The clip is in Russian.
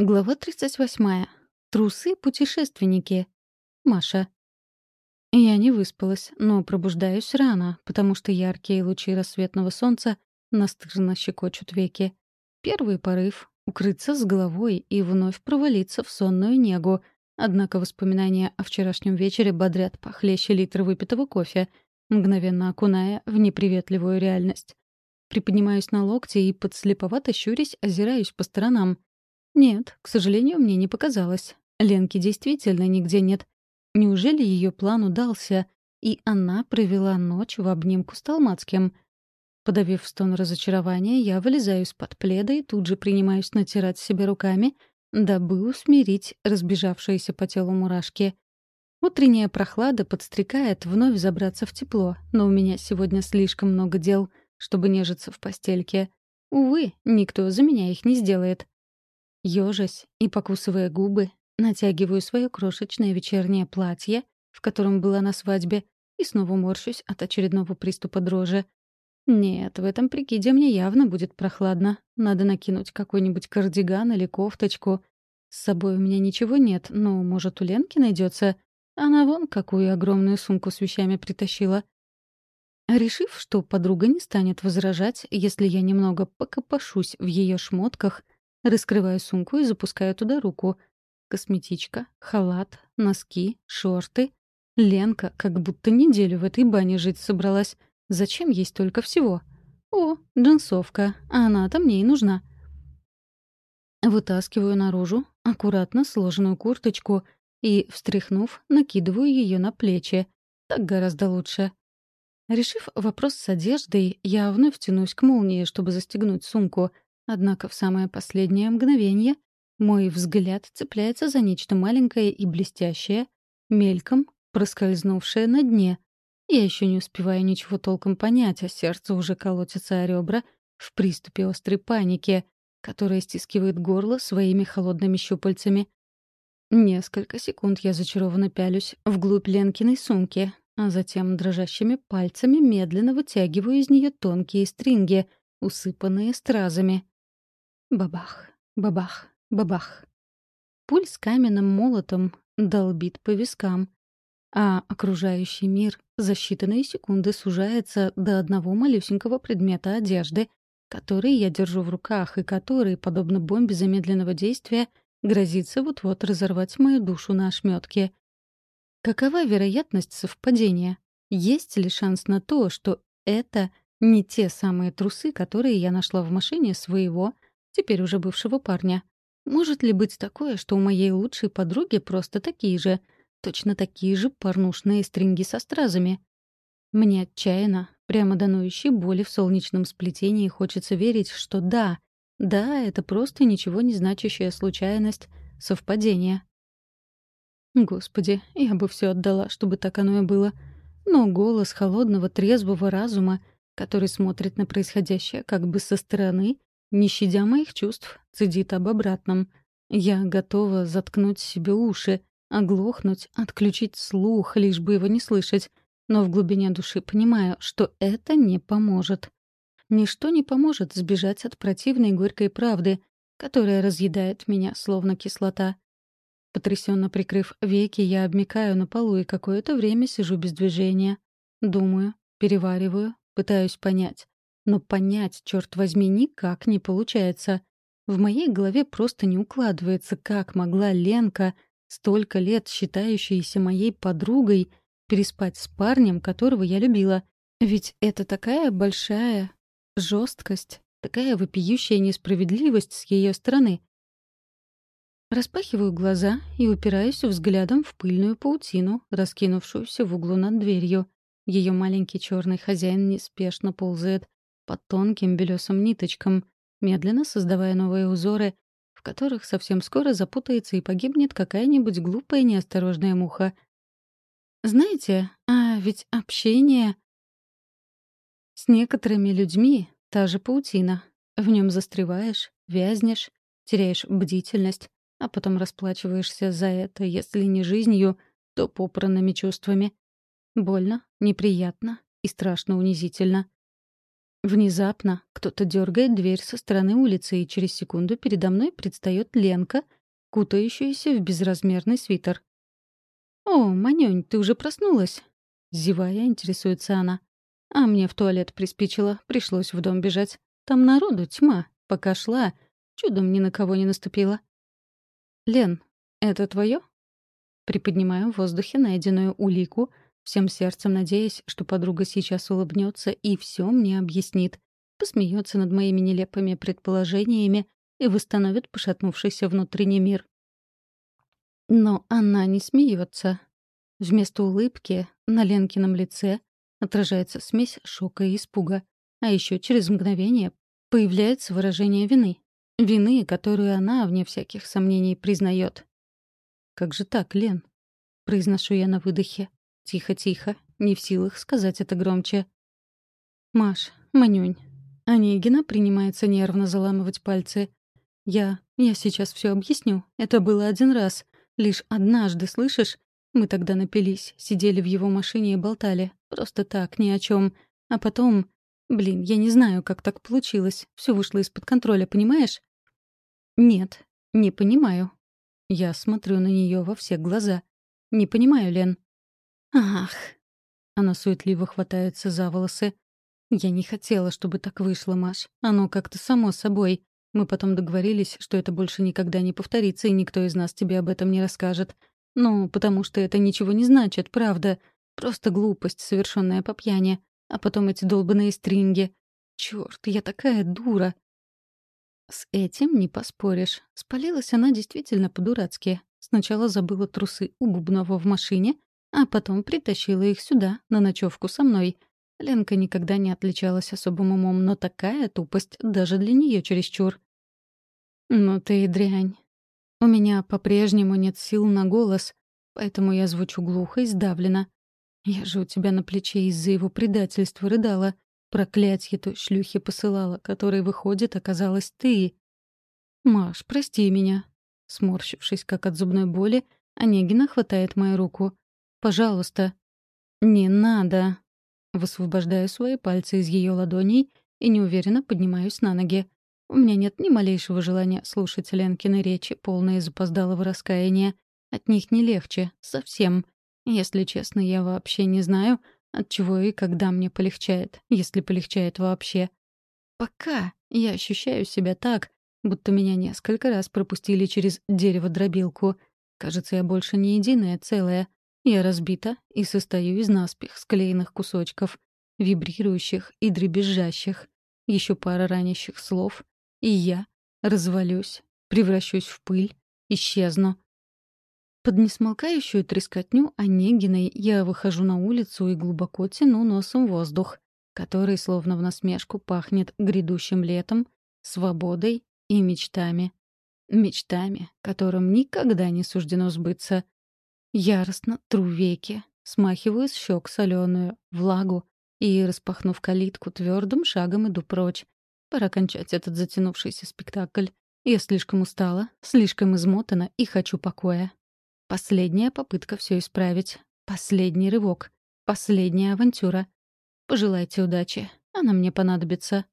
Глава 38. Трусы-путешественники. Маша. Я не выспалась, но пробуждаюсь рано, потому что яркие лучи рассветного солнца настырно щекочут веки. Первый порыв — укрыться с головой и вновь провалиться в сонную негу. Однако воспоминания о вчерашнем вечере бодрят похлеще литра выпитого кофе, мгновенно окуная в неприветливую реальность. Приподнимаюсь на локте и, подслеповато щурясь, озираюсь по сторонам — нет, к сожалению, мне не показалось. Ленки действительно нигде нет. Неужели ее план удался, и она провела ночь в обнимку с Талмацким? Подавив стон разочарования, я вылезаю из-под пледа и тут же принимаюсь натирать себе руками, дабы усмирить разбежавшиеся по телу мурашки. Утренняя прохлада подстрекает вновь забраться в тепло, но у меня сегодня слишком много дел, чтобы нежиться в постельке. Увы, никто за меня их не сделает. Ёжась и покусывая губы, натягиваю свое крошечное вечернее платье, в котором была на свадьбе, и снова морщусь от очередного приступа дрожи. Нет, в этом прикиде мне явно будет прохладно. Надо накинуть какой-нибудь кардиган или кофточку. С собой у меня ничего нет, но, может, у Ленки найдется. Она вон какую огромную сумку с вещами притащила. Решив, что подруга не станет возражать, если я немного покопошусь в ее шмотках, Раскрываю сумку и запускаю туда руку. Косметичка, халат, носки, шорты. Ленка как будто неделю в этой бане жить собралась. Зачем ей столько всего? О, джинсовка. А она-то мне и нужна. Вытаскиваю наружу аккуратно сложенную курточку и, встряхнув, накидываю ее на плечи. Так гораздо лучше. Решив вопрос с одеждой, я вновь тянусь к молнии, чтобы застегнуть сумку — Однако в самое последнее мгновение мой взгляд цепляется за нечто маленькое и блестящее, мельком проскользнувшее на дне. Я еще не успеваю ничего толком понять, а сердце уже колотится о ребра в приступе острой паники, которая стискивает горло своими холодными щупальцами. Несколько секунд я зачарованно пялюсь вглубь Ленкиной сумки, а затем дрожащими пальцами медленно вытягиваю из нее тонкие стринги, усыпанные стразами. Бабах, бабах, бабах. Пульс каменным молотом долбит по вискам, а окружающий мир за считанные секунды сужается до одного малюсенького предмета одежды, который я держу в руках и который, подобно бомбе замедленного действия, грозится вот-вот разорвать мою душу на ошметке. Какова вероятность совпадения? Есть ли шанс на то, что это не те самые трусы, которые я нашла в машине своего, теперь уже бывшего парня. Может ли быть такое, что у моей лучшей подруги просто такие же, точно такие же порнушные стринги со стразами? Мне отчаянно, прямо до боли в солнечном сплетении хочется верить, что да, да, это просто ничего не значащая случайность, совпадение. Господи, я бы все отдала, чтобы так оно и было. Но голос холодного, трезвого разума, который смотрит на происходящее как бы со стороны, не щадя моих чувств, цедит об обратном. Я готова заткнуть себе уши, оглохнуть, отключить слух, лишь бы его не слышать. Но в глубине души понимаю, что это не поможет. Ничто не поможет сбежать от противной горькой правды, которая разъедает меня, словно кислота. Потрясенно прикрыв веки, я обмикаю на полу и какое-то время сижу без движения. Думаю, перевариваю, пытаюсь понять. Но понять, черт возьми, никак не получается. В моей голове просто не укладывается, как могла Ленка, столько лет считающаяся моей подругой, переспать с парнем, которого я любила. Ведь это такая большая жесткость, такая вопиющая несправедливость с ее стороны. Распахиваю глаза и упираюсь взглядом в пыльную паутину, раскинувшуюся в углу над дверью. Ее маленький черный хозяин неспешно ползает по тонким белесым ниточкам, медленно создавая новые узоры, в которых совсем скоро запутается и погибнет какая-нибудь глупая неосторожная муха. Знаете, а ведь общение с некоторыми людьми — та же паутина. В нем застреваешь, вязнешь, теряешь бдительность, а потом расплачиваешься за это, если не жизнью, то попранными чувствами. Больно, неприятно и страшно унизительно. Внезапно кто-то дергает дверь со стороны улицы, и через секунду передо мной предстает Ленка, кутающаяся в безразмерный свитер. «О, Манюнь, ты уже проснулась?» Зевая, интересуется она. А мне в туалет приспичило, пришлось в дом бежать. Там народу тьма. Пока шла, чудом ни на кого не наступила. «Лен, это твое? Приподнимаю в воздухе найденную улику, всем сердцем надеясь, что подруга сейчас улыбнется и все мне объяснит, посмеется над моими нелепыми предположениями и восстановит пошатнувшийся внутренний мир. Но она не смеется. Вместо улыбки на Ленкином лице отражается смесь шока и испуга. А еще через мгновение появляется выражение вины. Вины, которую она, вне всяких сомнений, признает. «Как же так, Лен?» — произношу я на выдохе. Тихо-тихо, не в силах сказать это громче. «Маш, Манюнь». Онегина принимается нервно заламывать пальцы. «Я... я сейчас все объясню. Это было один раз. Лишь однажды, слышишь? Мы тогда напились, сидели в его машине и болтали. Просто так, ни о чем. А потом... Блин, я не знаю, как так получилось. Все вышло из-под контроля, понимаешь? Нет, не понимаю. Я смотрю на нее во все глаза. Не понимаю, Лен. Ах. Она суетливо хватается за волосы. Я не хотела, чтобы так вышло, Маш. Оно как-то само собой. Мы потом договорились, что это больше никогда не повторится, и никто из нас тебе об этом не расскажет. Ну, потому что это ничего не значит, правда. Просто глупость, совершенная по пьяни. А потом эти долбанные стринги. Чёрт, я такая дура. С этим не поспоришь. Спалилась она действительно по-дурацки. Сначала забыла трусы у Бубнова в машине, а потом притащила их сюда, на ночевку со мной. Ленка никогда не отличалась особым умом, но такая тупость даже для нее чересчур. «Ну ты и дрянь», у меня по-прежнему нет сил на голос, поэтому я звучу глухо и сдавленно. Я же у тебя на плече из-за его предательства рыдала. Проклятье той шлюхи посылала, которой, выходит, оказалась ты. «Маш, прости меня». Сморщившись, как от зубной боли, Онегина хватает мою руку. «Пожалуйста». «Не надо». Высвобождаю свои пальцы из ее ладоней и неуверенно поднимаюсь на ноги. У меня нет ни малейшего желания слушать Ленкины речи, полные запоздалого раскаяния. От них не легче, совсем. Если честно, я вообще не знаю, от чего и когда мне полегчает, если полегчает вообще. Пока я ощущаю себя так, будто меня несколько раз пропустили через дерево-дробилку. Кажется, я больше не единое целое. Я разбита и состою из наспех склеенных кусочков, вибрирующих и дребезжащих. Еще пара ранящих слов, и я развалюсь, превращусь в пыль, исчезну. Под несмолкающую трескотню Онегиной я выхожу на улицу и глубоко тяну носом воздух, который словно в насмешку пахнет грядущим летом, свободой и мечтами. Мечтами, которым никогда не суждено сбыться. Яростно тру веки, смахиваю с щек соленую влагу и, распахнув калитку, твердым шагом иду прочь, Пора кончать этот затянувшийся спектакль. Я слишком устала, слишком измотана и хочу покоя. Последняя попытка все исправить. Последний рывок. Последняя авантюра. Пожелайте удачи. Она мне понадобится.